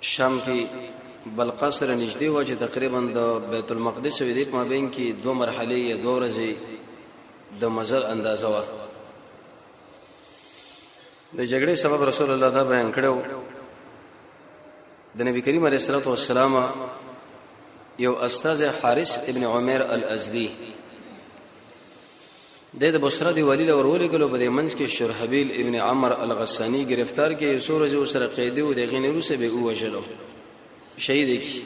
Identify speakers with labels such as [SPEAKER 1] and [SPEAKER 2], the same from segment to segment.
[SPEAKER 1] شام کې بلقصر نږدې و چې تقریبا د بیت المقدس او دې مابین کې دوه مرحله یا دوه ورځې د مزل اندازه و د جګړې سبب رسول الله دا بیان کړو د نبی کریم علیه الصلاه والسلام یو استاد حارث ابن عمر الازدی د د بصره دی ولی لور ولګلو په دې منځ کې شرحبیل ابن عمر الغسانی گرفتار کې یو سورج او سره قیدی او د غین روسه به وژلو شهید کی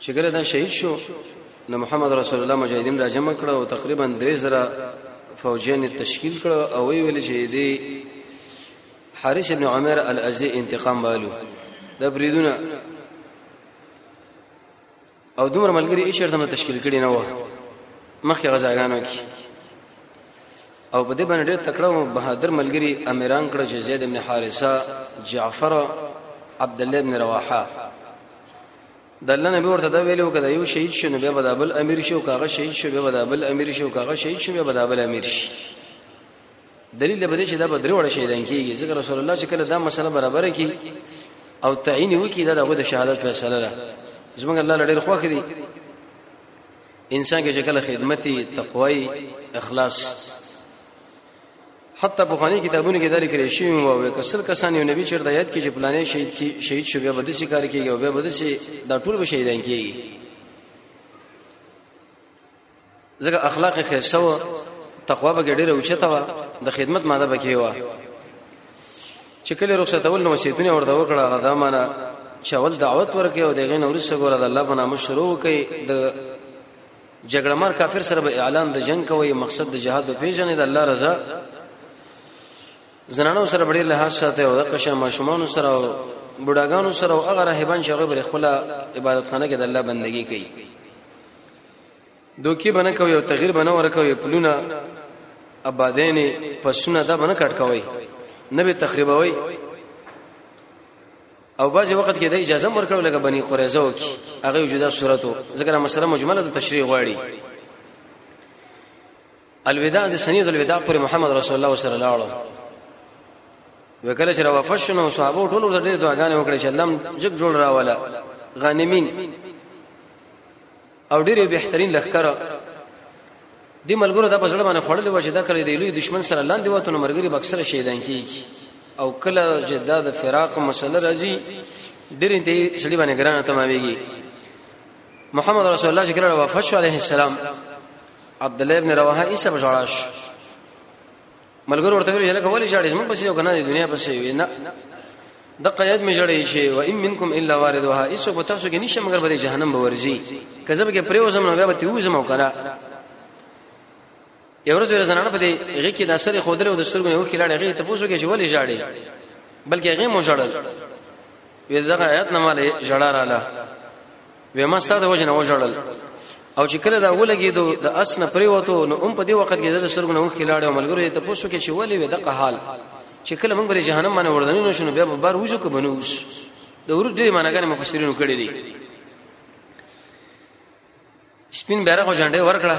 [SPEAKER 1] چې کله دا شهید شو نو محمد رسول الله مجاهدین را جمع کړه او تقریبا 3000 فوجین تشکیل کړه او وی ویل چې دی حارث ابن عمر الازی انتقام والو د بریدونه او دومره ملګری هیڅ چرته تشکیل کړي نه و مخکې غزاګانو کې او په دې باندې ډېر تکړه او بهادر ملګری امیران کړه چې زید ابن حارثه جعفر عبد الله ابن رواحه د الله نبی ورته دا ویلو کده یو شهید شنو به بدابل امیر شو کاغه شهید شو به بدابل امیر شو کاغه شهید شو به بدابل امیر شي دلیل به دې چې دا به درې وړه شهیدان کیږي ځکه رسول الله چې کله دا مسله برابر کی او تعین وکي دا دغه د شهادت فیصله ده زمونږ الله لړ خوخ دي انسان کې چې کله خدمتي تقوی اخلاص حتی بخاری کتابونو کې دا لیکل شوی وو او کسل کسان یو نبی چیرته یاد کې چې پلانې شهید کی شهید شو بیا بده کار کیږي او بیا بده دا ټول به شهیدان کیږي ځکه اخلاق خیسته و تقوا به ډیره اوچته و د خدمت ماده به کې و چې کله رخصتول نو وصیتونه ورته وکړه هغه دا معنا چې اول دعوت ورکې او دغه نور څخه ګوره د الله په نامه شروع کوي د جګړه مار کافر سره به اعلان د جنگ کوي مقصد د جهاد په پیژنې د الله رضا زنانو سره بډې له ساته او د قشه ماشومان سره او بډاګانو سره او هغه راهبان چې هغه بر خپل عبادت خانه کې د الله بندگی کوي دوکي بنه کوي او تغییر بنه ورکوي پلونه آبادین پسونه دا بنه کټ کوي نه به تخریبوي او بعضی وخت کې د اجازه ورکړو لکه بني قریظه وکي هغه جدا صورتو ذکر مسله مجمله د تشریح غواړي الوداع د سنید الوداع پر محمد رسول الله صلی الله علیه وکړه چې وفات شنو صحابه ټول ورته ډېر دعاګانې وکړې چې الله جګ جوړ راواله غانمین او ډېر بهترین لخر دی ملګرو د پسړ باندې خړلې و چې دا کړې دی لوی دشمن سره لاندې وته نو مرګري بکسره شهیدان کیږي او کله چې دا د فراق مسله راځي ډېر دې سړي باندې ګرانه تمامېږي محمد رسول الله چې کله وفات شو عليه السلام عبد الله ابن رواحه عيسى بجوړاش ملګر ورته ویل لکه ولی جاړې موږ پسې یو کنه د دنیا پسې وي نه د قید می جړې شي و ان منکم الا واردها ایسو په تاسو کې نشه مگر به جهنم به ورځي کزب کې پریوزم نو بیا به تیوزم او کنه یو ورځ زنانه په دې هغه کې د سر خودره او د سترګو یو کې لاړې هغه ته پوسو کې چې ولې ژاړي بلکې هغه مو ژړل وې دغه آیات نه مالې ژړا رااله وې ما ستاسو وجه نه و ژړل او چې کله دا ولګي د اس نه پریوتو نو هم په دې وخت کې د سترګو نه وخت لاړې او ملګرو ته پوسو کې چې ولې وې دغه حال چې کله موږ بری جهنم باندې وردن نه شنو بیا به بار وځو که بنوس د ورو دې معناګانې مفسرینو کړې دي سپین بیرغ او جنډه ورکړه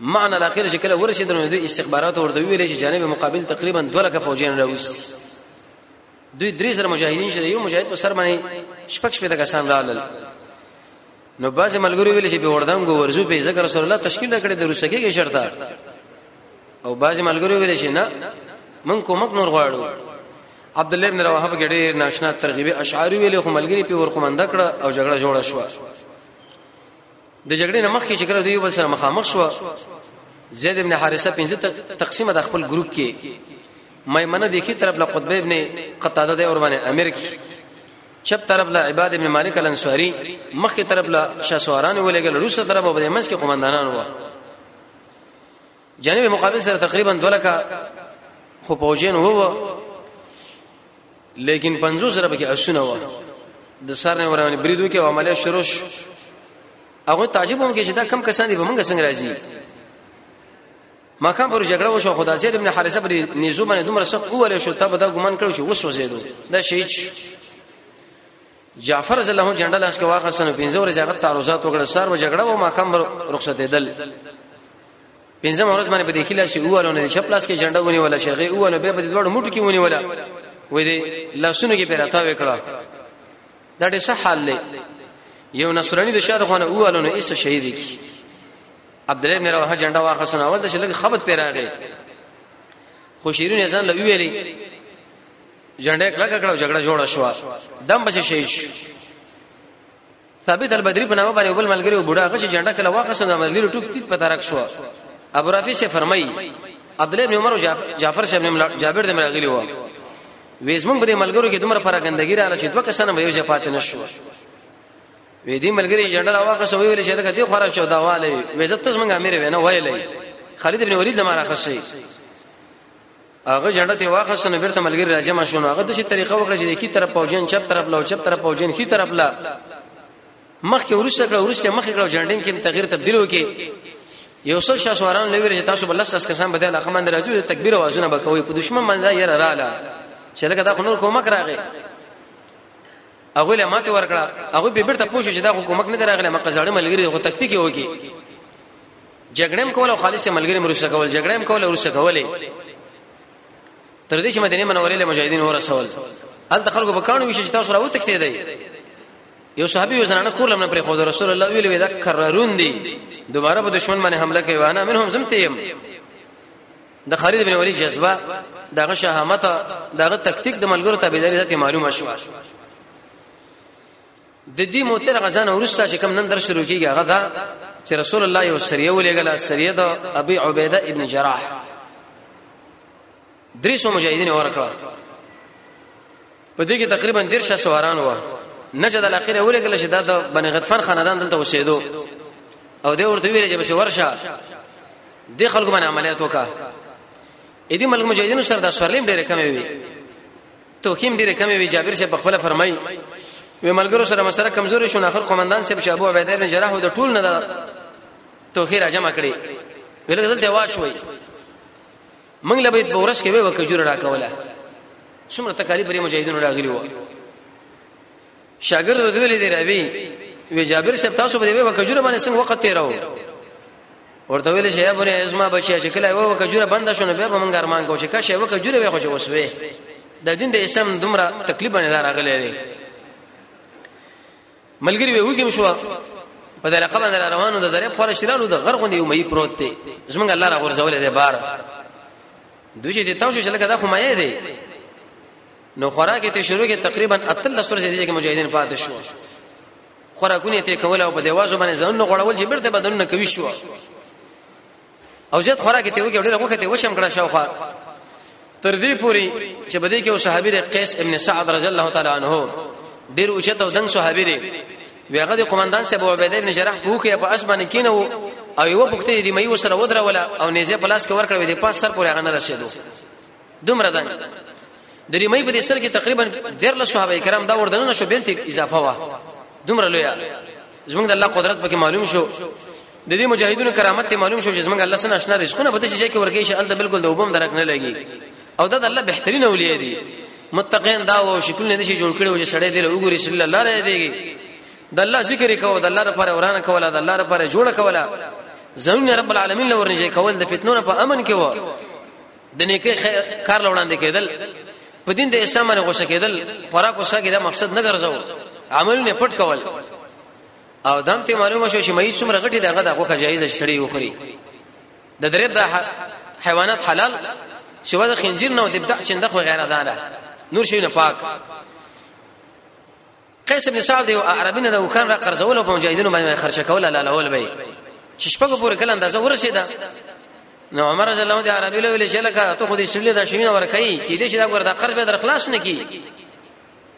[SPEAKER 1] معنی الاخر چې کله ورسېدل نو دوی استخبارات ورته ویل چې جانب مقابل تقریبا 2 لک فوجین راوست دوی درې سره مجاهدین چې یو مجاهد په سر باندې شپږ شپږ کسان رالل نو بعض ملګری ویل چې په وردان کو ورزو په ذکر رسول الله تشکیل کړي د روسکه کې شرطه او بعض ملګری ویل چې نه من کومک نور غواړو عبد الله بن رواحه په ډېر ناشنا ترغیب اشعاری ویلې خو ملګری په ور کومند کړه او جګړه جوړه شو د جګړې نه مخکې چې کړه دوی بل سره مخامخ شو زید ابن حارثه پنځه تقسیمه د خپل ګروپ کې میمنه دیکي طرف له قطبه ابن قتاده د اور باندې امیر کې چپ طرف له عباد ابن مالک الانصاری مخکې طرف له شاسواران ولګل روسه طرف او د منځ کې قومندانان وو جانب مقابل سره تقریبا 2 لک خو پوجین هو لیکن 50 سره به کې اسونه و د سر نه ورانه بریدو کې عملیات شروع شو هغه تعجب هم کې چې دا کم کسان دي په موږ څنګه راځي ما کم پر جګړه وشو خدا زید ابن حارثه پر نيزو باندې دومره سخت وویل شو ته به دا ګمان کړو چې وسو زیدو دا شهید جعفر رضی الله جنډه لاس کې واخصه نو پنځه ورځې هغه تعرضات وکړ سر و جګړه و ماقام رخصت دل پنځه ورځ باندې په دې کې لاس اوله نه چپ لاس کې جنډه ونی ولا شیخه اوله به په دې دوړ موټ کې ونی ولا وې دې لاسونو کې پیراتا وکړه دا ډېر ښه حال دی یو نصرانی د شاده خانه اوله نه ایسه شهید کی عبد الله بن رواحه جنډه واخصه نو اول د شلګ خبرت پیراغه خو شیرین ځان لوي ویلي جنډه کلک کړو جګړه جوړه شو دم بچ شي ثابت البدری په نامه باندې بل ملګری و بوډا غش جنډه کله واخصه د ملګری ټوک تیت په ترک شو ابو رافی سے فرمای عبد الله ابن عمر او جعفر سے ابن جابر دمر غلی و وېزمن په دې ملګرو کې دومره فرق غندګی را لشي دوه کسانه به یو جفات نشو وې دې ملګری جنډه واخصه ویل چې لکه دې خورا شو دا والي وې زت څنګه امیر وینه ویلې خالد ابن ولید لمر راخصي هغه جنډه ته واخصه نو بیرته ملګری راجمع شونه هغه د شي طریقه وکړه چې د کی طرف پوجین چپ طرف لا چپ طرف پوجین کی طرف لا مخ کې ورسره کړه ورسره مخ کې کړه جنډین کې تغیر تبدیل وکي یو څل شاس وران لوي چې تاسو بل لس کسان بدل هغه من راځي تکبیر وازونه بکوي په دشمن من ځای را لاله چې لکه دا خو نور کومک راغی هغه له ماته ورکړه هغه به بیرته پوښتنه چې دا حکومت نه دراغله مکه ځړم لګري خو تکتیک یو کی جګړه هم کوله خالص ملګری مرسته کول جګړه هم کوله ورسره کولې تر دې چې مدینه منورې له مجاهدین ورسول هل د خلکو په کانو ویشه چې تاسو راوته کړی دی یو صحابي یو زنانه کور لمن پرې خو رسول الله ویل وی دا کررون دی دوباره په دشمن باندې حمله کوي وانا منهم زم تیم د خالد بن ولید جذبه دغه شهامت دغه تکتیک د ملګرو تابعداري ذات معلومه شو د دې موتر غزان ورسته چې کم نن در شروع کیږي هغه دا چې رسول الله یو سریه ولېګل سریه د ابي عبیده ابن جراح درې سو مجاهدین ورکړه په دې کې تقریبا 1300 سواران و نجد الاخره ولېګل چې دا د بنی غطفان خاندان دلته اوسېدو او دې ورته ویل چې بس ورشه د خلکو باندې عملیات وکا اې دې ملک مجاهدینو سره د سوالیم ډېر کمې وي توکیم ډیره کمې وی جابر شه په خپل فرمای وی ملګرو سره مسره کمزوري شو ناخر قومندان صاحب شابو عبید بن جراح د ټول نه دا توخی را جمع کړي ویل دلته واچوي موږ له بیت بورس کې وکړو جوړه راکوله څومره تکالیف لري مجاهدینو راغلی وو شاګرد ورته ویل دی راوی وی جابر صاحب تاسو به وی وکجوره باندې څنګه وخت تیرو ورته ویل شي ابو نه ازما بچی چې کله وی وکجوره بند شونه به موږ ارمان کو چې کا شی وکجوره وی خو چې وسوي د دین د اسلام دومره تکلیف باندې راغلی دی ملګری وی وګم شو په دغه رقم باندې روانو د درې خور شرالو د غرغ دی مې پروت دی زمونږ الله را غورځولې دی بار دوی چې تاسو چې لکه دا خو مې دی نو خوراکه ته شروع کې تقریبا اتل سره دې کې مجاهدین پاتې شو خوراکونه ته کول او په دیوازو باندې ځان غړول چې بیرته بدن نه کوي شو او زیات خوراکه ته وګړي راغوکه ته وشم کړه شاوخه تر دې پوري چې بده کې او صحابي قیس ابن سعد رضی الله تعالی عنہ ډیر اوچته او دنګ صحابي دی ویغه د قومندان صاحب او عبید ابن جراح فوکه په اسمانه کینو او یو پخته دی مې وسره ودره ولا او نيزه پلاس کې ورکړې دی پاس سر پورې هغه نه رسیدو دومره ده د ریمې په دې سر کې تقریبا ډېر له صحابه کرام دا وردن نه شو بل ته اضافه وا دومره لوی زمونږ د الله قدرت پکې معلوم شو د دې مجاهدونو کرامت ته معلوم شو چې زمونږ الله سره آشنا رزقونه پته چې کې ورګې شي الله بالکل د وبم درک نه لګي او دا د الله بهترین اولیاء دي متقین دا و شکل نه شي جوړ کړي او چې سړی دې وګوري صلی الله علیه دیږي د الله ذکر کوو د الله لپاره ورانه کوله د الله لپاره جوړه کوله زمونږ رب العالمین لورنه کول د فتنو په امن کې و د نیکه کار لوړاندې کېدل په دین د اسلام باندې غوسه کېدل خوراک وسه کې دا مقصد نه ګرځاو عملونه پټ کول او دم ته معلومه شو چې مې څومره غټي دغه دغه خو جایز شړی وخوري د درب د حیوانات حلال سوا د خنزیر نه او د بدع چنده خو غیره ده نور شي نه پاک قیس ابن سعد یو عربی نه د وکړ را قرضول او په مجاهدینو باندې خرچه کول لاله ول به چې شپږ پورې کله اندازه ورسېده نو عمر رضی الله عنه عربی له ویل چې لکه ته خو دې سړي دا شوینه ورکړي کې دې چې دا ګور دا قرض به در خلاص نه کی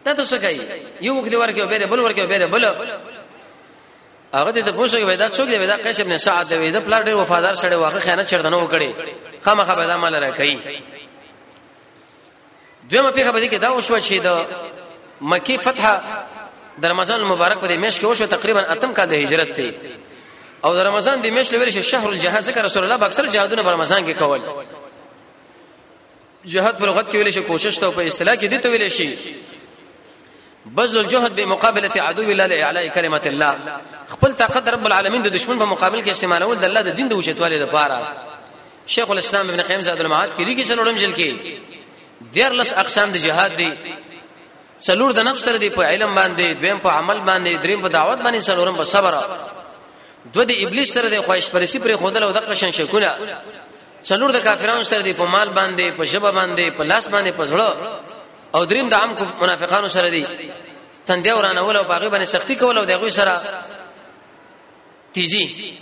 [SPEAKER 1] دا ته څه کوي یو وګړي ورکه به بل ورکه به بل هغه ته پوښتنه کوي دا څوک دی دا قیس ابن سعد دی دا پلار ډیر وفادار سره واقع خیانت چردنه وکړي خامخا به دا مال راکړي دویمه پیښه به دې کې دا وشو چې د مکی فتح د رمضان مبارک په دې میش کې وشو تقریبا اتم کال د هجرت ته او د رمضان د میش لوري شهر الجهاد ذکر رسول الله اکثر جهادونه په رمضان کې کول جهاد پر لغت کې ویل شي کوشش ته په اصطلاح کې دي ته ویل شي بذل الجهد بمقابله عدو الله لاعلاء كلمه الله خپل طاقت رب العالمین د دشمن په مقابل کې استعمالول د الله د دین د اوچتوالي لپاره شیخ الاسلام ابن قیم زاد المعاد کې لري کې څلورم جل کې دیر لس اقسام د جهاد دي څلور د نفس سره دی په علم باندې دویم په عمل باندې دریم په دعوت باندې څلورم په صبر دو د ابلیس سره د خواهش پرسی پر خودل او د قشن شکونه څلور د کافرانو سره دی په مال باندې په ژبه باندې په لاس باندې په زړه او دریم د عام منافقانو سره دی تندې ورانه ول او باغی باندې سختی کول او دغه سره تیزی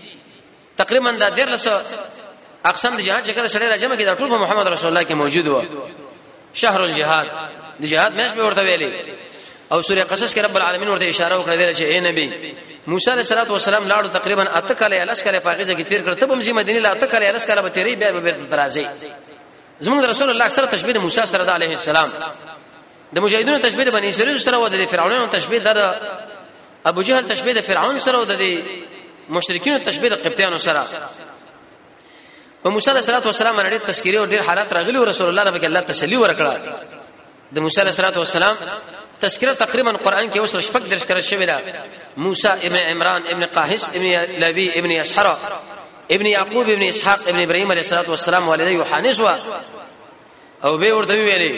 [SPEAKER 1] تقریبا دا ډیر لسو اقسام د جهاد چې کله سړی راجمه کې دا ټول محمد رسول الله کې موجود و شهر الجهاد د جهاد مېش به ورته ویلي او سوره قصص کې رب العالمین ورته اشاره وکړه ویل چې اے نبی موسی علیہ الصلوۃ والسلام لاړو تقریبا اته کاله الس کاله فاقیزه کې تیر کړ ته به مزي مدینه لا اته کاله الس کاله به تیرې بیا به بیرته ترازی زموږ رسول الله اکثر تشبيه موسی سره د عليه السلام د مجاهدونو تشبيه د بني اسرائيل سره او د فرعونانو تشبيه د ابو جهل تشبيه د فرعون سره او د مشرکین تشبيه د قبطیانو سره په موسی عليه السلام باندې تذکری او ډیر حالات راغلي او رسول الله رب الله تسلی ورکړه د موسی علیه السلام تذکرہ تقریبا قران کې اوس شپږ درش کړه شوی دا موسی ابن عمران ابن قاهس ابن لوی ابن اسحرا ابن یعقوب ابن اسحاق ابن ابراهيم عليه الصلاه والسلام والد یوحنس وا او به ورته ویلې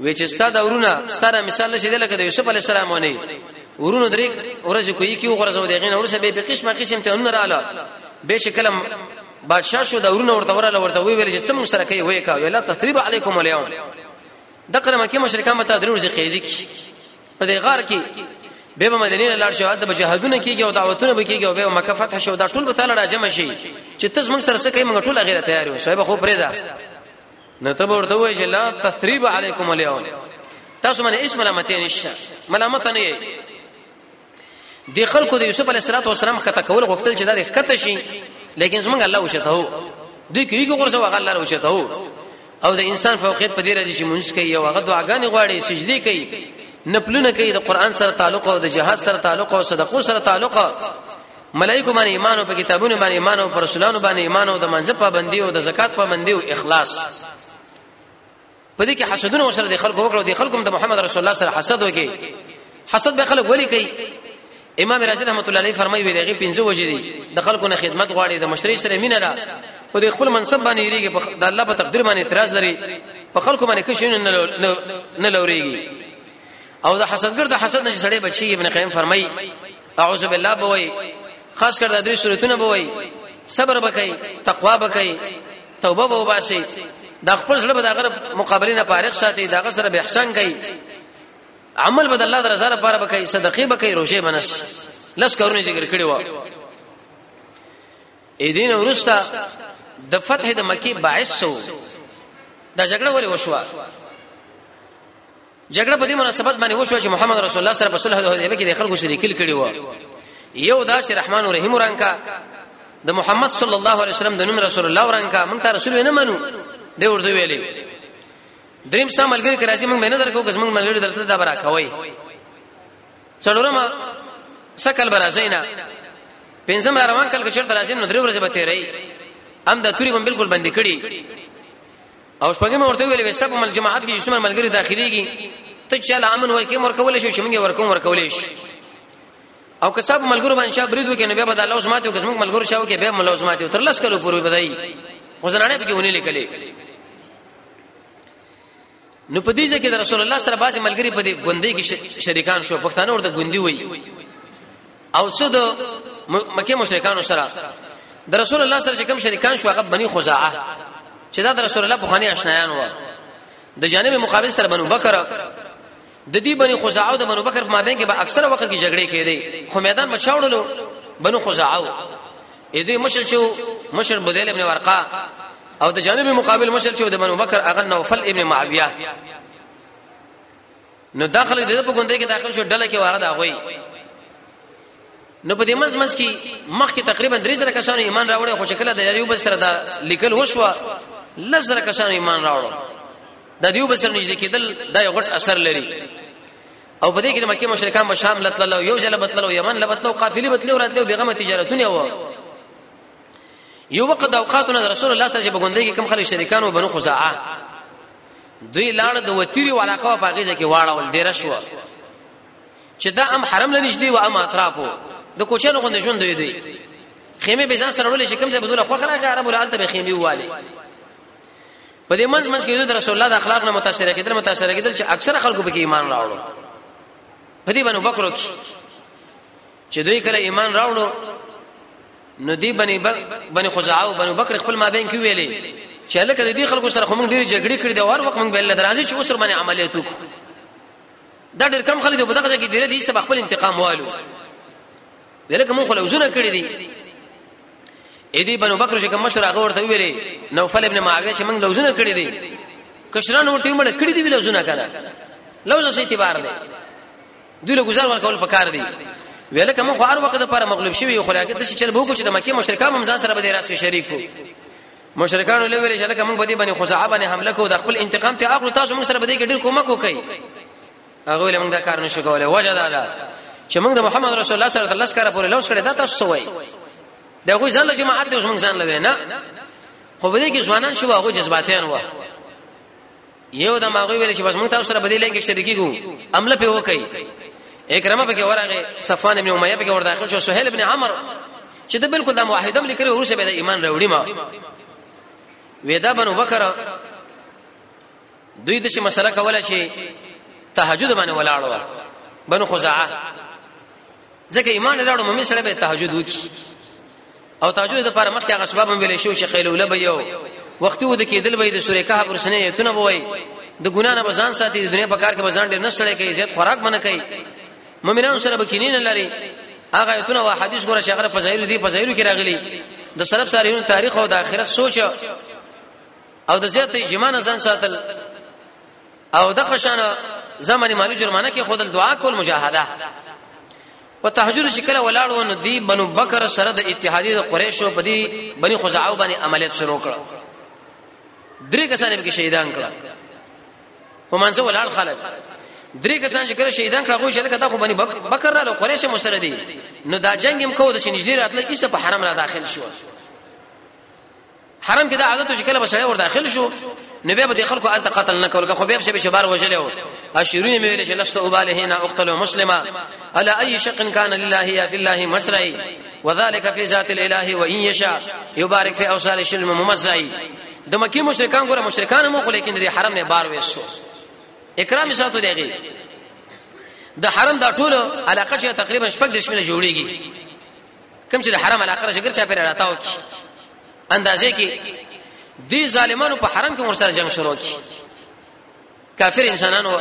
[SPEAKER 1] وی چې ستاد ورونه ستاره مثال نشي دلته د یوسف عليه السلام ونی ورونو درې ورځې کوي کې وګرځو دغه نه ورسې به قسمه قسم ته نراله به شکلم بادشاہ شو دا ورونه ورته وراله ورته وی ویل چې څه مشترکې وې کا ویلا تثریب علیکم اليوم د قرمه کې مشرکان متا درو ځې قیدی کی په دې غار کې به به مدینه نه لاړ شو هلته به جهادونه کیږي او دعوتونه به کیږي او به مکه فتح شو دا ټول به تعالی راجم شي چې تاسو موږ سره څه کوي موږ ټول غیره تیار یو صاحب خو پرې ده نه ته ورته وای چې لا تثریب علیکم اليوم تاسو باندې هیڅ ملامت نشته ملامت نه یې دی خلکو د یوسف علی السلام خطا کول غوښتل چې دا د خطا شي لیکن زمونږ الله وشته هو دوی کیږي غرزه وغه الله وشته هو او د انسان فوقیت په دې راځي چې مونږ کوي او هغه دعاګانې غواړي سجدي کوي نپلونه کوي د قران سره تعلق او د جهاد سره تعلق او صدقو سره تعلق ملائکه باندې ایمان او په کتابونو باندې ایمان او پر رسولانو باندې ایمان او د منځ پابندي او د زکات پابندي او اخلاص په دې کې حسدونه وسره د خلکو وکړو د خلکو د محمد رسول الله سره حسد وکي حسد به خلک ولي کوي امام رازي رحمت الله علیه فرمایي وي دغه پنځه وجې دي د خلکو نه خدمت غواړي د مشتری سره مینه را او د خپل منصب باندې یریږي په د الله په تقدیر باندې اعتراض لري په خلکو باندې کښې نه لوريږي او د حسدګر د حسد نه سړې بچي ابن قیم فرمایي اعوذ بالله بوي خاص کر د درې صورتونه بوي صبر بکای تقوا بکای توبه به وباسي دا خپل سره به دغه مقابله نه فارغ ساتي دغه سره به احسان کوي عمل به الله رضا لپاره وکړي صدقې به کوي روزه بنس لس کارونه ذکر کړي و اې دین ورستا د فتح د مکی باعث سو دا جګړه ولې وشوه جګړه په دې مناسبت باندې وشو چې محمد رسول الله سره په صلح د حدیبه کې د خلکو سره لیکل کړي وو یو دا چې رحمان او رحیم ورانکا د محمد صلی الله علیه وسلم د نوم رسول الله ورانکا موږ ته رسول نه منو دی ورته ویلي دریم سم ملګری کې راځي موږ مینه درکو که موږ ملګری درته دا برا کوي څلورم سکل برازینا پنځم را روان کل کې چرته راځي نو درې ورځې به تیرې هم د توري هم بالکل بندي کړي او شپږم ورته ویل وسه په مل جماعت کې اسلام ملګری داخليږي ته چې له امن وای کې مور کولې شو چې موږ ورکوم ورکولې شو او که صاحب ملګرو باندې شاه برید وکړي نو بیا به د الله سماتو کسمو ملګرو شاو کې بیا ملو سماتو تر لس کلو پورې بدای وزنانه به کې ونی لیکلې نو په دې ځکه د رسول الله سره باز ملګری په دې ګوندې کې شریکان شو پښتانه ورته ګوندې وایي او څه د مکه مشرکانو سره د رسول الله سره کوم شریکان شو هغه بني خزاعه چې دا د رسول الله په خاني آشنایان و د جانب مقابل سره بنو بکر د دې بني خزاعه او د بنو بکر په مابین کې به اکثره وخت کې جګړې کېدې خو میدان بچاوړلو بنو خزاعه اې دوی مشر چې مشر بوزیل ابن ورقه او د جانب مقابل مشر چې د بنو بکر اغه نوفل ابن معاویه نو داخله د په ګوندې کې داخل شو ډله کې واره دا غوي نو په دې منځ منځ کې مخکې تقریبا 3000 کسانو ایمان راوړل خو شکل د یو بل سره دا لیکل وشو لزر کسانو ایمان راوړل د دیو بسر نږدې کېدل دا یو غټ اثر لري او په دې کې مکه مشرکان به شام لتل او یو جل بتل او یمن لبتل او قافلې بتل او راتل او بیغمه تجارتونه و یو وخت د اوقاتونو رسول الله صلی الله علیه وسلم بغوندې کې کم خلک شریکان او بنو خزاعه دوی لاړ د وتیری ورقه په غیزه کې واړول ډیر شو چې دا هم حرم لنیش دی و هم اطرافو د کوچنو غوند ژوند دی دی خیمه به ځان سره ولې چې کوم ځای بدون خو خلک عربو لالته به خیمه واله په دې منځ منځ کې د رسول الله د اخلاق نه متاثر کېدل متاثر کېدل چې اکثر خلکو به ایمان راوړو په دې باندې بکرو کې چې دوی کله ایمان راوړو نو دی بني بني خزاعه او بني بکر خپل مابین کې ویلې چې لکه د دې خلکو سره خو موږ ډېر جګړې کړې دي او هر وخت موږ بل درازي چې اوسر باندې عملیات وکړو دا ډېر کم خلک په دغه ځای کې ډېر دي چې خپل انتقام والو ولکه موږ خو لوزونه کړې دي اې دې بنو بکر چې کوم مشر هغه ورته ویلې نوفل ابن معاویه چې موږ لوزونه کړې دي کشران ورته موږ کړې دي لوزونه کړه لوزه سي اعتبار دی دوی له گزار ورکول پکار دي ویل کوم خو هر وخت د پر مغلوب شوی خو راګه د چل بو کو چې د مکه مشرکان هم ځان سره به راس کې شریک وو مشرکان له ویل چې لکه موږ بدی باندې خزعه باندې حمله کو د خپل انتقام ته اخلو تاسو موږ سره به دې کې ډیر کومک وکړي هغه له موږ دا کار نشو کولای وجه دا ده چې موږ د محمد رسول الله سره د لس کار پورې لوس کړی دا تاسو سوای دا غوي ځان له جماعت د موږ ځان لوي نه خو به دې کې ځوانان شو هغه جذباتین و یو د ماغوی ویل چې بس موږ تاسو سره بدی لین کې شریکی کو عمل په وکي اکرمه به کې ورغه صفوان ابن امیہ به کې ور داخل شو سہیل ابن عمرو چې د بالکل د موحدم لیکره ورسه به د ایمان راوړي ما ودا بنو بکر دوی د شي مسله کوله چې تهجد باندې ولاړو بنو خزاعه ځکه ایمان راوړو مې سره به تهجد وکي او تاجو د پر مخکې هغه سبب هم ویل شو چې خیلوله به یو وختي ود کېدل به د سورې کهف ورسنه ایتونه وای د ګنا نه بزان ساتي د دنیا په کار کې بزان ډېر نه سړی کوي زیات خوراک منه کوي مؤمنانو سره به کینې نه لري هغه ایتونه او حدیث ګوره شغره فضایل دي فضایل کې راغلي د سلف صالحینو تاریخ او د آخرت سوچ او د زیات اجماع نه ځان ساتل او د خشانه زماني مالي جرمانه کې خودل دعا کول مجاهده په تهجد چې کله ولاړ و نو دی بنو بکر سره د اتحادیه د قریشو په دی بنی خزاعه باندې عملیات شروع کړ درې کسان به شهیدان کړ په منځ ولاړ خلک درې کسان چې کله شهیدان کړه کوی چې لکه دا خو بنی بکر را له قریش مشر دی نو دا جنگ هم کو د شنجدیر اتل ایسه په حرم را داخل شو حرم کې دا عادت چې کله بسړی ور داخل شو نو به د خلکو انت قتل نه کول خو به به شبار وجل او اشرین مې ویل چې لست اباله هنا اقتل مسلما الا اي شق كان لله يا في الله مسرعي وذلك في ذات الاله وان يشاء يبارك في اوصال الشلم ممزعي د مکی مشرکان ګوره مشرکان مو خو لیکن د حرم نه بار وېستو اکرام ساتو دیږي د حرم دا ټول علاقه چې تقریبا شپږ دشمنه جوړیږي کوم چې حرم الاخره شګر چا پر راتاو کی اندازې کې دی ظالمانو په حرم کې ورسره جنگ شروع کی کافر انسانانو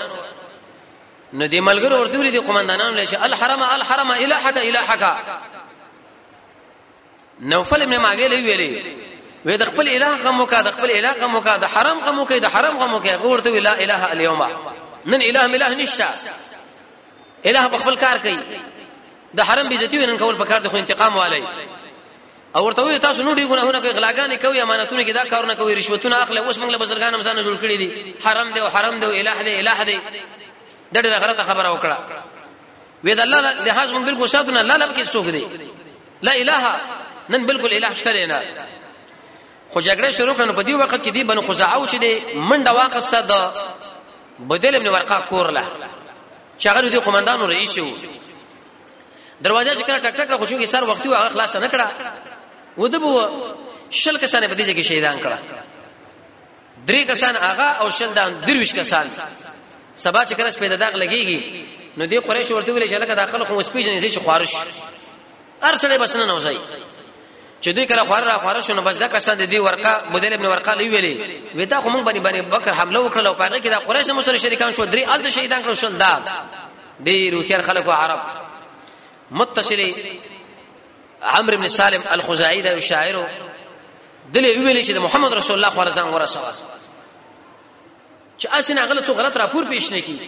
[SPEAKER 1] نو دې ملګرو ورته ویل دي قومندانانو لشه الحرم الحرم الحق الحق نوفل ابن معاویه لوي ویلي وې د خپل الہ غمو کا د خپل الہ غمو کا د حرم غمو کا د حرم غمو کا ورته ویل لا اله الا اليوم نن الہ ملاه نشته اله په خپل کار کوي د حرم بي عزتي ونن کول پکار دي خو انتقام والي او ورته وي تاسو نو ډي ګناهونه کوي غلاګانې کوي امانتونه کې دا کارونه کوي رشوتونه اخلي اوس موږ له بزرګانو ځان جوړ کړی دي حرم دی او حرم دی او الہ دی الہ دی د ډېر غلط خبره وکړه وې د الله لحاظ مون بالکل ساتنه الله لم کې څوک دی لا الہ نن بالکل الہ شته نه خو جګړه شروع کړه په دې وخت کې دی بن خزاعه چې دی منډه واخسته د بدل ابن ورقه کور له چې هغه دی قومندان رئیس وو دروازه چې کړه ټک ټک خو شو کې سر وختي هغه خلاص نه کړه ودبو شل کسانه په دې کې شهیدان کړه درې کسان هغه او شل دان درویش کسان سبا چې کله سپیده داغ لګیږي نو دی قریش ورته ویل چې لکه داخله خو سپیجنې چې خارش ارسله بسنه نه وځي چې دوی کله خوار را خوار شونه بس دا کسان دی ورقه بدل ابن ورقه لوي ویلي ودا خو مونږ باندې باندې بکر حمله وکړه او پاګه کې دا قریش مسلمان شریکان شو درې ال شهیدان کړو شل دا ډیر خیر خلکو عرب متصلي عمرو بن سالم الخزاعي دا شاعر دلې ویل چې محمد رسول الله خو ځان ورسوا چې اسنه غلط او غلط راپور پیش نه کی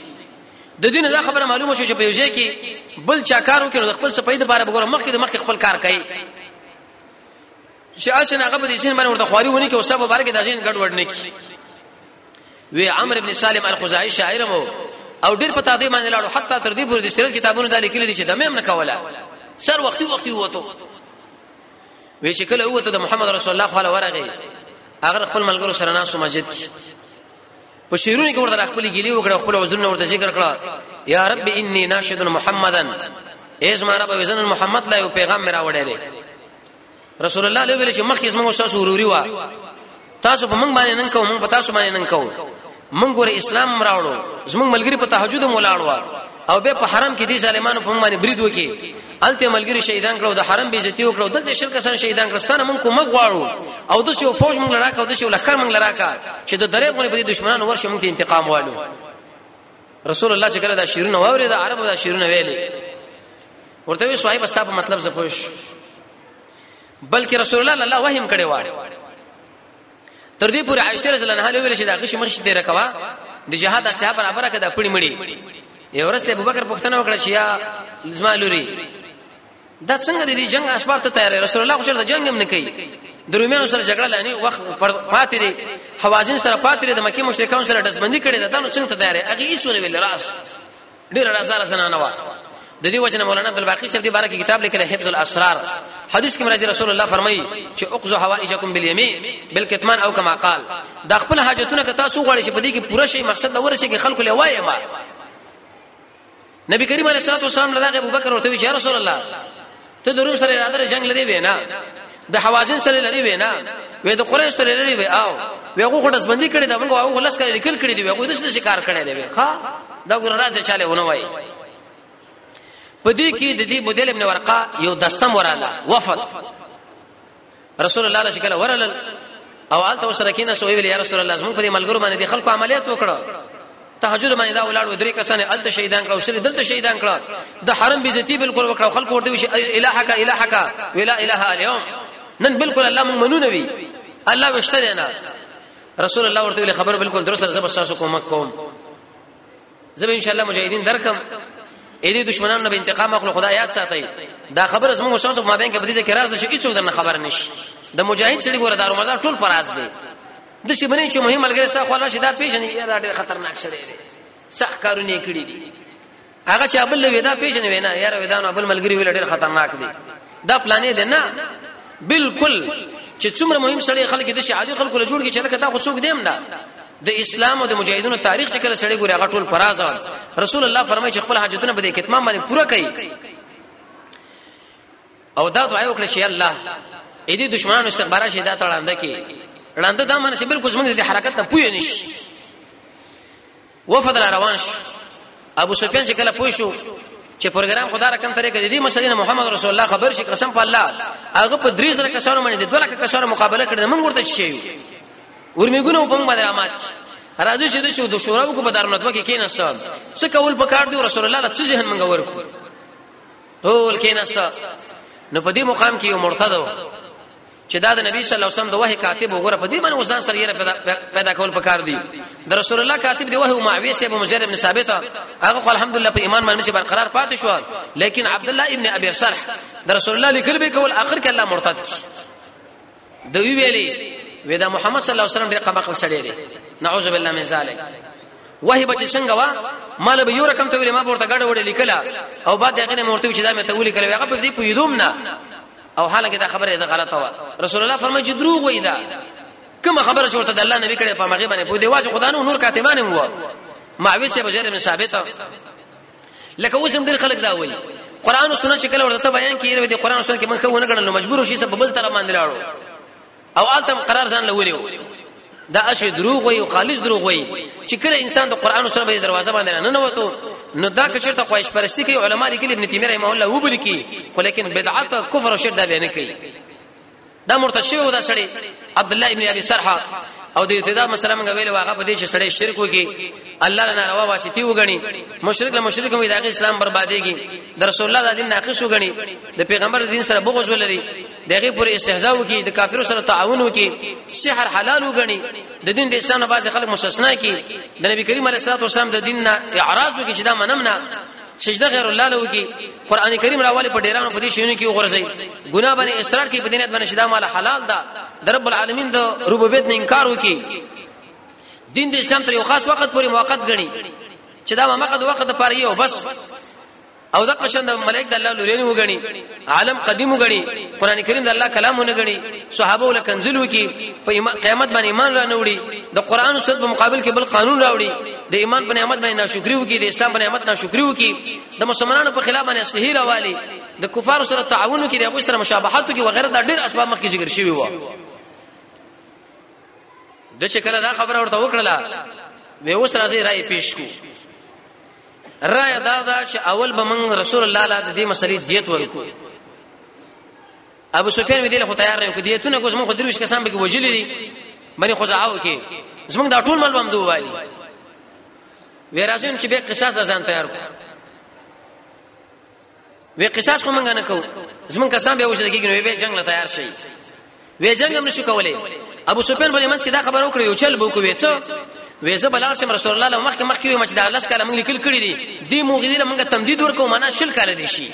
[SPEAKER 1] د دین دا خبره معلومه شو چې په یوځای کې بل چا کارو کې خپل سپید لپاره وګوره مخکې د مخکې خپل کار کوي چې اسنه هغه به د ځین باندې ورته خواري ونی کې او سبب ورګه د ځین ګډ وډ نه کی وی عمرو ابن سالم الخزاعي شاعر مو او ډیر په تادې باندې لاړو حتی تر دې پورې د سیرت کتابونو د لیکل دي چې د مېم نه کوله سر وختي وختي وته وی چې کله وته د محمد رسول الله خو ورغی هغه خپل ملګرو سره ناسو مسجد کې په شیرونی کې ورته خپل ګیلی وکړ خپل عذرونه ورته ذکر کړه یا رب انی ناشد محمدن ایز ما رب وزن محمد لا یو پیغام میرا وړی رسول الله له ویل چې مخکې زموږ استاد وروري و تاسو په موږ باندې نن کوو موږ په تاسو باندې نن کوو موږ ګور اسلام راوړو زموږ ملګری په تهجد مولاړو او به په حرم کې دي ظالمانو په موږ باندې برید وکي الته ملګری شهیدان کړو د حرم بیزتی وکړو دلته شرک سره شهیدان کړستانه مونږ کومه غواړو او د شو فوج مونږ لراکا او د شو لخر مونږ لراکا چې د درې غونې په دشمنانو ورشه مونږ ته انتقام والو رسول الله چې کله دا شیرونه واوري دا عربو دا شیرونه ویلي ورته وی صاحب استاپ مطلب زپوش بلکې رسول الله الله وهم کړي واره تر دې پورې عائشه رضی الله عنها ویل چې دا غشي مخ دې رکوا د جهاد اصحاب برابر کړه پړی مړی یو ورځ ابوبکر پښتنه وکړه چې یا زما لوري دا څنګه د دې جنگ اسباب ته تیار رسول الله خو چرته جنگ هم نه کوي د رومیانو سره جګړه لانی وخت پاتې دي حوازن سره پاتې دي د مکه مشرکان سره دزبندي کړي ده نو څنګه تیار هغه هیڅ نه ویل راس ډیر رازاله زنانه وا د دې وجنه مولانا عبد الباقی صاحب دې باره کې کتاب لیکلی حفظ الاسرار حدیث کې مرضی رسول الله فرمایي چې اقضوا حوائجکم بالیمین بالکتمان او کما قال دا خپل حاجتونه که تاسو غواړئ چې په دې کې پوره شي مقصد لور شي کې خلکو له وایي ما نبی کریم علیه الصلاه والسلام لږه ابوبکر ورته وی چې رسول الله ته د روم سره اراده جنگ لري وینا د حوازن سره لري وینا وې د قریش سره لري وې او وې هغه خټس بندي کړي دا موږ هغه ولس کړي لیکل کړي دی هغه د څه شکار کړي دی ښا دا ګور راځي چاله ونه وای په دې کې د دې بدل ابن ورقه یو دسته موراله وفد رسول الله له شکل ورل او آلته وسره کینه سو ویل یا رسول الله زموږ په دې ملګرو باندې خلکو عملیات وکړه تهجد باندې دا ولاړ و درې کسان الته شهیدان کړه او شری دلته شهیدان کړه د حرم بیزتی بالکل وکړه خلکو ورته وی الہک الہک ولا الہ اليوم نن بالکل الله مونږ منو نبی الله وشته نه رسول الله ورته خبر بالکل درسره زبر تاسو کومک کوم زه به ان شاء الله مجاهدین درکم اې دې دشمنانو به انتقام اخلو خدای یاد ساتي دا خبره زموږ شاو ما بین کې په دې کې راز شي هیڅوک درنه خبر نشي د مجاهد سړي ګوره دارو مردا ټول پراز دي د شي بنې چې مهم ملګری ستا خو راشي دا پیژنې دا ډېر خطرناک سړی دی صح کارونه کړی دي هغه چې ابل ودا پیژنې وینا یار ودا نو ابل ملګری ویل ډېر خطرناک دی دا پلانې ده نه بالکل چې څومره مهم سړی خلک د شعادي خلکو له جوړ کې چې لکه تا خو څوک دیم نه د اسلام او د مجاهدونو تاریخ چې کله سړی ګوري هغه ټول فراز رسول الله فرمایي چې خپل حاجتونه به د کتمان باندې پوره کړي او دا دعا وکړه چې الله اې دې دشمنانو استخبارات شي دا تړاند کې وړاندې دا معنی چې بالکل زمونږ د حرکت نه پوي نشي وفد را روان شو ابو سفیان چې کله پوه شو چې پروګرام خدا رقم ترې کړی دی مسلې محمد رسول الله خبر شي قسم په الله هغه په درې زره کسانو باندې دوه لک کسانو مقابله کړې موږ ورته شي ورمیګونه په موږ باندې آمات راځي چې د شو د شوراو کو په دارنتو کې کین اصل څه کول پکار دی رسول الله له څه ذهن منګ ورکو ټول کین اصل نو په دې مقام کې یو مرتد چې دا د نبی صلی الله علیه وسلم د وحی کاتب وګوره په دې باندې وسان سره یې پیدا کول پکار دی د رسول الله کاتب دی وحی او معاویه سی ابو مجر ابن ثابت هغه خو الحمدلله په ایمان باندې برقرار پاتې شو لیکن عبد الله ابن ابي صالح د رسول الله لیکل به کول اخر کې الله مرتد کی دوی ویلي ودا محمد صلی الله علیه وسلم ډېر قبقل سړی دی نعوذ بالله من ذلک وحی بچ څنګه وا مال به یو رقم ته ویل ما ورته غړ وړ لیکلا او بعد هغه نه مرته چې دا مې ته ولیکل هغه په دې پویدوم نه او حالکه دا خبره ده غلطه و رسول الله فرمایي چې دروغ وای دا کوم خبره چورته د الله نبی کړي په مغه باندې په دیواز خدای نو نور کاتمان هو معاویه سے بجره من ثابت لکه اوس هم ډیر خلک دا وایي قران او سنت شکل ورته بیان کیږي د قران او سنت کې من خو نه غنل مجبور شي سبب بل تر باندې لاړو او التم قرار ځان لوري دا اشي دروغ وي او خالص دروغ وي چې کله انسان د قران سره به دروازه باندې نه نوته نو دا که چیرته خواهش پرستی کوي علما لیکلي ابن تیمیه رحمه الله وبل کی خو لیکن بدعت او کفر او شرک دا به نه کوي دا مرتد شوی و دا سړی عبد الله ابن ابي سرحه او د ابتدا مسله موږ ویل واغه په دې چې سړی شرک وکي الله لنا روا واسطي وګڼي مشرک له مشرک وي دا اسلام برباديږي د رسول الله د دین ناقص وګڼي د پیغمبر دین سره بغض ولري دغه پر استهزاء وکي د کافرو سره تعاون وکي سحر حلال وګڼي د دین د اسلام نه بعض خلک مستثنا کی د نبی کریم علیه الصلاه والسلام د دین نه اعراض وکي چې دا منم نه سجده غیر الله له وکي قران کریم راواله په ډیرانو په دې شیونو کې وغورځي ګناه باندې استرار کې په دینت باندې شدا مال حلال ده د رب العالمین د ربوبیت نه انکار وکي دین د اسلام تر یو خاص وخت پورې موقت غني چې دا مقد وخت لپاره یو بس او دغه شند ملائک د الله لورین وګڼي عالم قدیم وګڼي قران کریم د الله کلام نه غړي صحابه ول کنزل وکي په قیامت باندې ایمان را نه وړي د قران او سنت په مقابل کې بل قانون راوړي د ایمان په نعمت باندې ناشکری وکي د اسلام په نعمت ناشکری وکي د مسلمانانو په خلاف باندې اصلي راوالي د کفار سره تعاون وکي د ابو سره مشابهت وکي وغیرہ دا ډېر اسباب مخکې ذکر شوی و د چې کله دا خبره ورته وکړه وې اوس راځي راي پیش کو رائے دا دا چې اول به من رسول الله لا د دې مسلې دیت ورکو ابو سفیان وی دله خو تیار نه کو دیتونه کو زموږ درویش کسان به وجلی دي بني خزاعو کې زموږ دا ټول مل بم دوه وی راځم چې به قصاص ځان تیار کو وی قصاص خو مونږ نه کوو زمون کسان به وژل کېږي نو به جنگ لا تیار شي وی جنگ هم نشو کولای ابو سفیان په منځ کې دا خبر وکړ یو چل بو کوي څو وی زه بلار شم رسول الله له مخکې مخکې وي مچ د الله سکاله مونږ لیکل کړی دي دی موږ دې مونږ تمدید ورکو معنا شل کال دي شي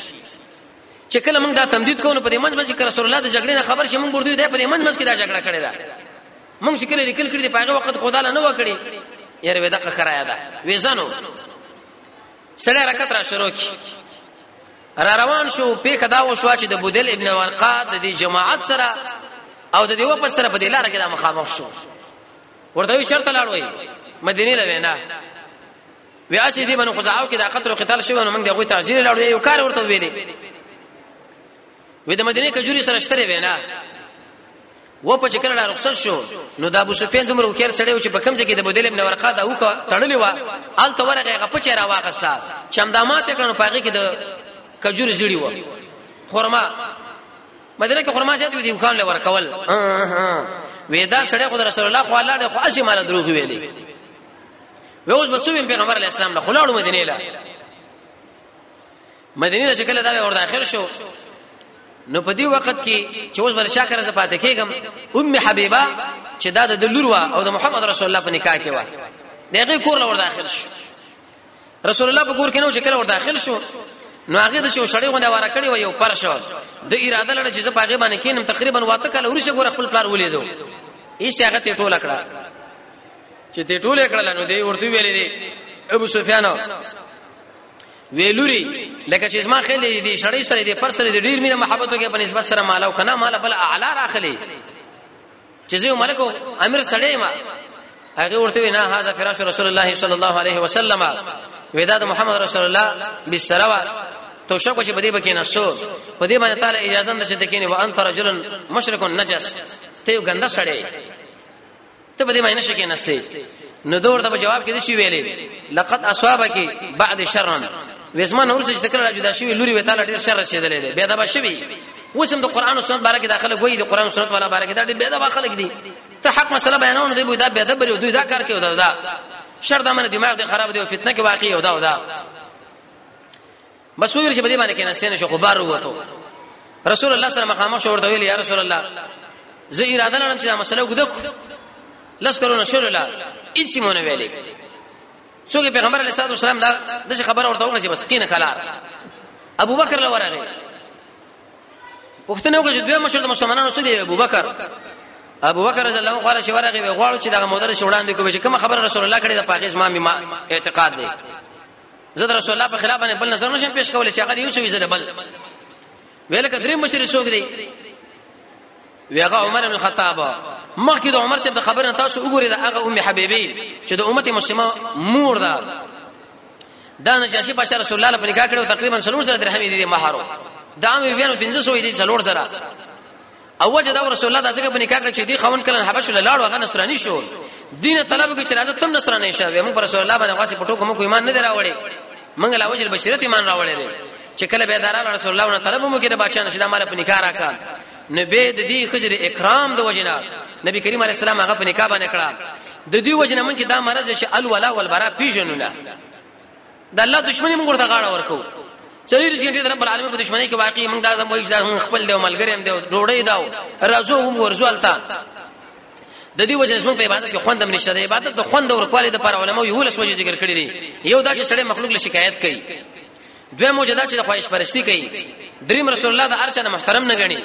[SPEAKER 1] چې کله مونږ دا تمدید کوو په دې منځ باندې رسول الله د جګړې نه خبر شي مونږ ورته دی په دې منځ باندې دا جګړه کړې ده مونږ چې کله لیکل کړی دی په هغه وخت خدای له نه وکړي یاره ودا قرایا ده وزنو سړی حرکت را شروع کی را روان شو پیخه دا و شو چې د بودل ابن ورقه د دې جماعت سره او د دې وپد سره په دې لار کې د مخامخ شو ورته وی چرته لاړ وای مدینه لوینا وی اسی دی بنو خزاعو کې د قتل او قتال شوی نو موږ دغه تعزیر لاړو یو کار ورته ویلې وې د مدینه کجوري سره شتره وینا و په چې کله را رخصت شو نو د ابو سفیان دومره وکړ سړی و چې په کوم ځای کې د بدل ابن ورقه دا وکړه تړلې و آل ته ورغه غپ چې را واغستا چمدامات کړنو پاګه کې د کجور زیړی و خورما مدینه کې خورما زیات دی وکړل ورکول وېدا سړی خو رسول الله خو الله دې خو اسی مال دروغ ویلې وې اوس بسوم پیغمبر علی اسلام له خلاړو مدینه له مدینه چې کله دا ور داخل شو نو په دې وخت کې چې اوس بل شاکر ز پاتې کېږم ام حبیبه چې دا د لور وا او د محمد رسول الله په نکاح کې وا دغه کور لور داخل شو رسول الله په کور کې نو چې کله ور داخل شو نو هغه د شو شړې غونډه واره کړی و یو پر شو د اراده لړ چې زه پاګې باندې کینم تقریبا واته کله ورشه ګور خپل پلار ولیدو ایست هغه ته ټوله کړه چې ته ټوله کړه نو دی ورته ویلې دی ابو سفیان ویلوري لکه چې زما خېل دې شړې سره دې پر سره دې ډیر مینه محبت وکړي په نسبت سره مال او کنه مال بل اعلی راخلي چې زه ملک امیر سړې ما هغه ورته نه هاذا فراش رسول الله صلی الله علیه وسلم وداد محمد رسول الله بالسروا تو شکو چې بده بکینه سو په دې باندې تعالی اجازه نشته کینه وانت رجل مشرک نجس ته یو ګنده سړی ته به دې معنی شکه نسته نو دور ته جواب کې دي شي ویلې لقد اصابك بعد شرا وېسما نور څه چې کړه جدا شوی لوري وې تعالی ډیر شر رسیدلې ده بیا دا شوی وسم د قران او سنت بارکه داخله وې د قران او سنت والا بارکه دا بیا دا خلک دي ته حق مسله بیانونه دی دا بیا دا بری دوی دا کار کوي دا دا شر دا من دماغ دی خراب دی او فتنه کې واقع یو دا دا بس ویل چې بده باندې کې نسین شو خو بار وته رسول الله سره مخامخ شو ورته ویل یا رسول الله زه اراده لرم چې دا مسله وګدک لس کلونه شول لا هیڅ مونږ ویلې څوک پیغمبر علیه الصلاه والسلام دا د خبره ورته ونه چې بس کینه کلار ابو بکر له ورغه پښتنه وکړه چې دوی مشر د مسلمانانو سره دی ابو بکر ابو بکر رضی الله عنه چې ورغه وی غواړو چې دا مودره شوړان دی کوم چې کوم خبره رسول الله کړي د پاکیز ما اعتقاد دی زه رسول الله په خلاف باندې بل نظر نشم پیش کولای چې هغه یو څه ویل بل ویل کدرې مشر څوک دی ویغه عمر بن الخطاب مخکې د عمر څخه خبره تاسو وګورئ د هغه ام حبيبي چې د امت مسلمه مور ده دا نجاشي بادشاہ رسول الله په نکاح کړو تقریبا 300 درهم دي مہارو دا مې بیان 1500 دي 300 او وجه دا رسول الله دغه په نکاح کې چې دی خاون کله حبش له لاړو هغه نصرانی شو دین طلب کې چې راځه تم نصرانی شوه موږ رسول الله باندې واسي پټو کوم ایمان نه دراوړي موږ لا وجه بشریت ایمان راوړي چې کله به دارا رسول الله نه طلب مو کې د بچا نشي د مال په نکاح راکا نبی د دې خجر اکرام د وجنا نبی کریم علی السلام هغه په نکاح باندې کړه د دې وجنا من کې دا مرز چې الولا والبرا پیژنونه د الله دښمنی موږ ورته غاړه ورکو چلی رسې دې رب العالمین په دښمنی کې واقعي موږ دا زموږ دا خپل دی ملګری هم دی ډوړې داو راځو هم ورزولتا د دې وجه زموږ په عبادت کې خوندم نشته د عبادت د خوند او کواله د پر علماء یو لس وجه ذکر کړی دی یو دا چې سړی مخلوق له شکایت کوي دوی موجوده چې د خواهش پرستی کوي دریم رسول الله د ارچنه محترم نه غني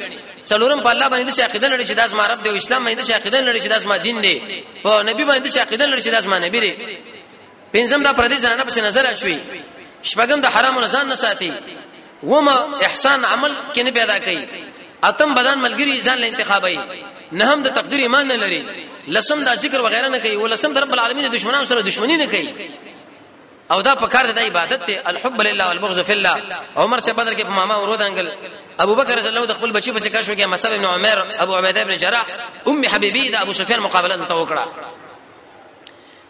[SPEAKER 1] څلورم په الله باندې چې عقیده لري چې داس ما رب دی او اسلام باندې چې عقیده لري چې داس ما دین دی په نبی باندې چې عقیده لري چې داس ما نبی دی پنځم دا پردي زنانه پس نظر اشوي شپږم د حرام نه ځان نه ساتي وما احسان عمل کې نه پیدا کوي اتم بدن ملګری ځان له انتخابي نه هم د تقدیر ایمان نه لري لسم دا ذکر وغیرہ نه کوي ولسم در رب العالمین د دشمنانو سره دشمنی نه کوي او دا په کار د عبادت ته الحب لله والبغض في الله عمر سے بدر کې په ماما ورود انګل ابو بکر رضی الله د خپل بچی په چکا شو کې مصعب ابن عمر ابو عبیده ابن جراح ام حبیبی د ابو سفیان مقابله ته وکړه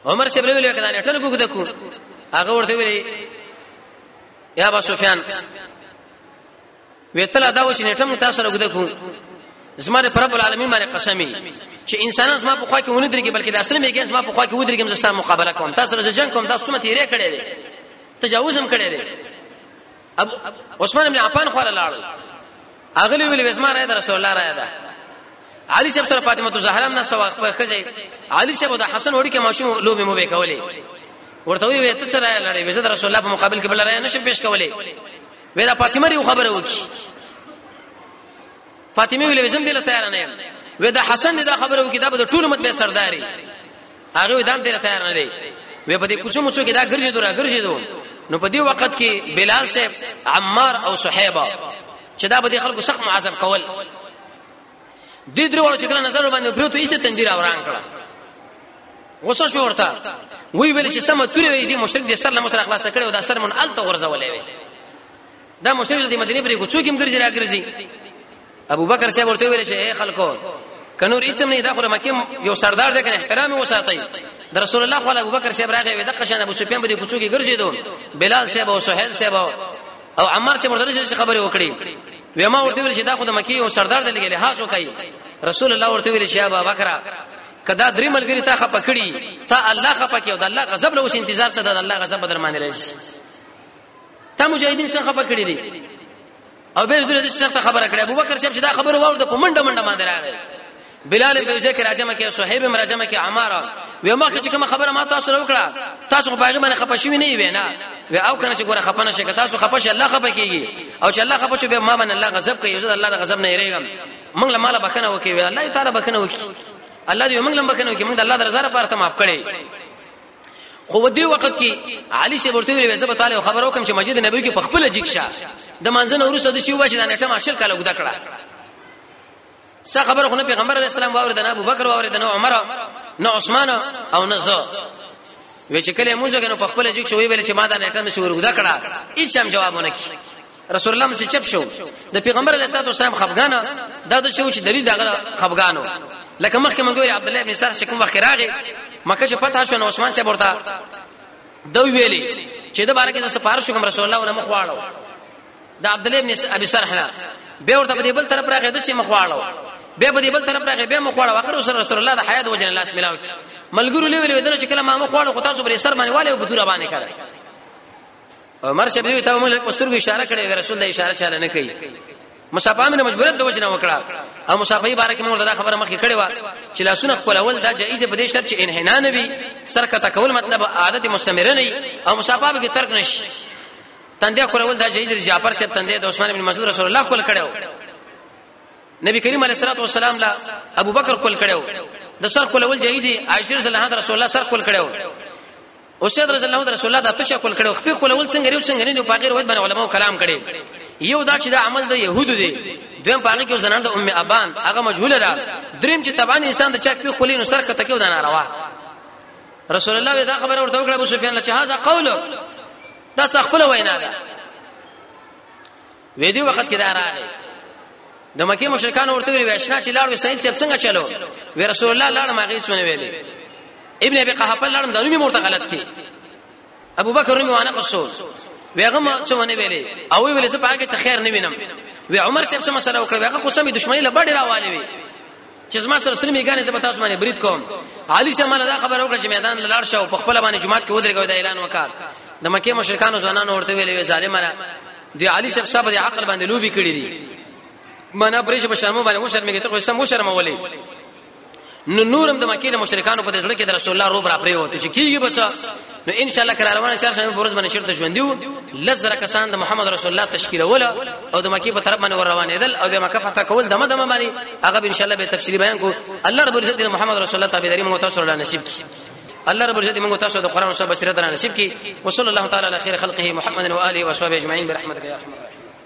[SPEAKER 1] عمر صاحب له ویلو کدان ټل کوګ دکو هغه ورته ویلي یا ابو سفیان ویتل دا و چې نیټه مو تاسو راګد کو زماره پر رب العالمین باندې قسمی چې انسانان زما په خوا کې ونه درګي بلکې د اصل میګې زما په خوا کې ودرګم زستا مقابله کوم تاسو سره جنگ کوم تاسو مت یې کړی تجاوز هم کړی اب عثمان ابن عفان خو لاړ اغلی ویل وسما راځه رسول الله راځه علي شپ سره فاطمه الزهرا هم نه سوا خپل خځه علي شپ د حسن وړي کې ماشوم لوبي مو وکولې ورته وی ته سره لړې وزد رسول الله په مقابل کې بل راځه نشم پیش کولې ویلا فاطمه ری خبره وکي فاطمه ویل وزم دل تیار نه وې دا حسن دا خبره وکي دا به ټول مت به سرداري هغه وې دام ته تیار نه دی وې په دې کوڅو مچو کې دا ګرځي دو را ګرځي دو نو په دې وخت کې بلال صاحب عمار او صحیبه چې دا به خلکو سخت معذب کول دې درو چې کله نظر باندې پروت یې تندیر اوران کړه غوسه شو ورته وی ویل چې سم تورې وې دې مشرک دې سر له مشرک خلاص کړي او دا سر مون الته ورزولې وې دا مشرک دې مدینه پرې کوڅو کې مګرځي راګرځي ابو بکر صاحب ورته ویل چې اے خلکو کنور ایتم نه دا خو مکه یو سردار دی کنه احترام وساتئ د رسول الله صلی ابو بکر صاحب راغی دغه شان ابو سفیان بده کوڅو کې ګرځیدو بلال صاحب او سہیل صاحب او عمر صاحب ورته خبرې وکړي وې ما ورته ویل چې دا خو د مکی یو سردار دی لګیلې هاڅو کوي رسول الله ورته ویل چې ابو بکر کدا درې ملګری تا خپه کړی تا الله خپه کیو د الله غضب له اوس انتظار څه د الله غضب بدر باندې راشي تا مجاهدین څخه خپه کړی دي او به دې څخه خبره کړې ابو بکر صاحب چې دا خبره وور د پمنډه منډه باندې راغی بلال به ذکر راجمه کې صہیب هم راجمه کې عماره و ما چې کوم خبره ما تاسو سره وکړه تاسو په هغه باندې خپه شوی نه وي نه و او کنه چې ګوره خپه نشي که تاسو خپه شي الله خپه کیږي او چې الله خپه شي به ما باندې الله غضب کوي زه الله غضب نه یریږم موږ له مال بکنه وکي الله تعالی بکنه وکي الله دې موږ لم بکنه وکي موږ الله درزاره پارته معاف کړي خو په دې وخت کې علي شه ورته ویل زه به تعالی خبرو کوم چې مسجد نبوي کې په خپل جګ شه د مانځنه ورسره د شیو واجب نه ټمه شل کاله وګدا کړه څه خبره خو نه پیغمبر علی السلام واورید نه ابوبکر واورید نه عمر نه عثمان او نه زه وی چې کله موږ کنه په خپل جګ شوې ویل چې ما دا نه ټمه شو ورګدا کړه هیڅ هم جوابونه کی رسول الله مې چپ شو د پیغمبر علیه الصلاه والسلام خفګان دا د شو چې دلیل دغه خفګانو لکه مخکې مونږ ویل عبد الله بن سار شکم وخت راغی مکه چې پته شو نو عثمان صاحب ورته دا ویلي چې د بارکه سپارښت کوم رسول الله ولې مخواړو د عبد الله بن ابي سرحه به ورته په دې بل طرف راغی د سي مخواړو به په دې بل طرف راغی به مخواړو اخر رسول الله د حیات وجن الله اسملاو ملګرو لوي لوي دنه چې کله ما مخواړو خو تاسو بر سر باندې والي او بدور باندې کړه عمر صاحب دی ته موږ په سترګو اشاره کړې رسول الله اشاره چاله نه کوي مصافه مې مجبوریت د وجنه وکړه او مصافه باره کې موږ دا خبره مخکې کړې و چې لاسونه خپل اول دا جایز دی په دې شرط چې انحنا نه وي سر کته کول مطلب عادت مستمره نه او مصافه به ترک نشي تندې کول دا جایز دی جعفر صاحب تندې د عثمان بن مسعود رسول الله کول کړو نبی کریم علیه الصلاه والسلام لا ابو بکر کول کړو د سر کول اول جایز دی عائشه رضی الله عنها رسول الله سر کول کړو او سید رضی الله تعالی رسول الله د تشه کول کړو خپل کولول څنګه ریو څنګه نه دی په غیر وایي باندې علماو کلام کړي یو دا چې دا عمل د يهودو دی دویم پاګه کې زنان د ام ابان هغه مجهوله ده دریم چې طبعا انسان د چا په خولې نو سر کته کې ودان روا رسول الله دا خبره ورته وکړه ابو سفیان لچ هاذا قول دا څه خپل وینا ده وې دې وخت کې دا راغی د مکه مشرکان ورته ویل وښنا چې لاړو سید صاحب څنګه چلو وې رسول الله لاړ ما غي څونه ویلې ابن ابي قحافه لاړم د نومي مرته غلط کې ابو بکر نومي وانا قصو ویغه ما څونه ویلې او ویلې زه پاګه څه خیر نه وینم وې عمر صاحب څه مسله وکړه ویغه قسمه دښمنی لبړې راوالې وي چې زما سره سره میګانې زه به تاسو باندې برید کوم علي شمال دا خبر وکړه چې میدان لاړ شو په خپل باندې جمعات کې ودرېږو دا اعلان وکړ د مکه مشرکانو ځوانانو ورته ویلې ظالمانه دی علي صاحب صاحب د عقل باندې لوبي کړی دي منا پرېش په شرمو باندې مو شرمېږي ته خو سم مو شرمولې نو نورم د مکې له مشرکانو په دې کې د رسول الله روب را پرې وته چې کیږي بچ نو ان شاء الله کرا روانه چار شنبه ورځ باندې شرط ژوند دیو لزر کسان د محمد رسول الله تشکیل ولا او د مکی په طرف باندې ور روانې دل او به مکه فتح کول دمه دمه باندې هغه ان شاء الله به تفصیلی بیان کو الله رب عزت محمد رسول الله تابعداري موږ تاسو له نصیب کی الله رب العزت موږ تاسو د قران او سنت بصیرت نصیب کړي وصلی الله تعالی علی خیر خلقه محمد و آله و صحبه اجمعین برحمتک یا ارحم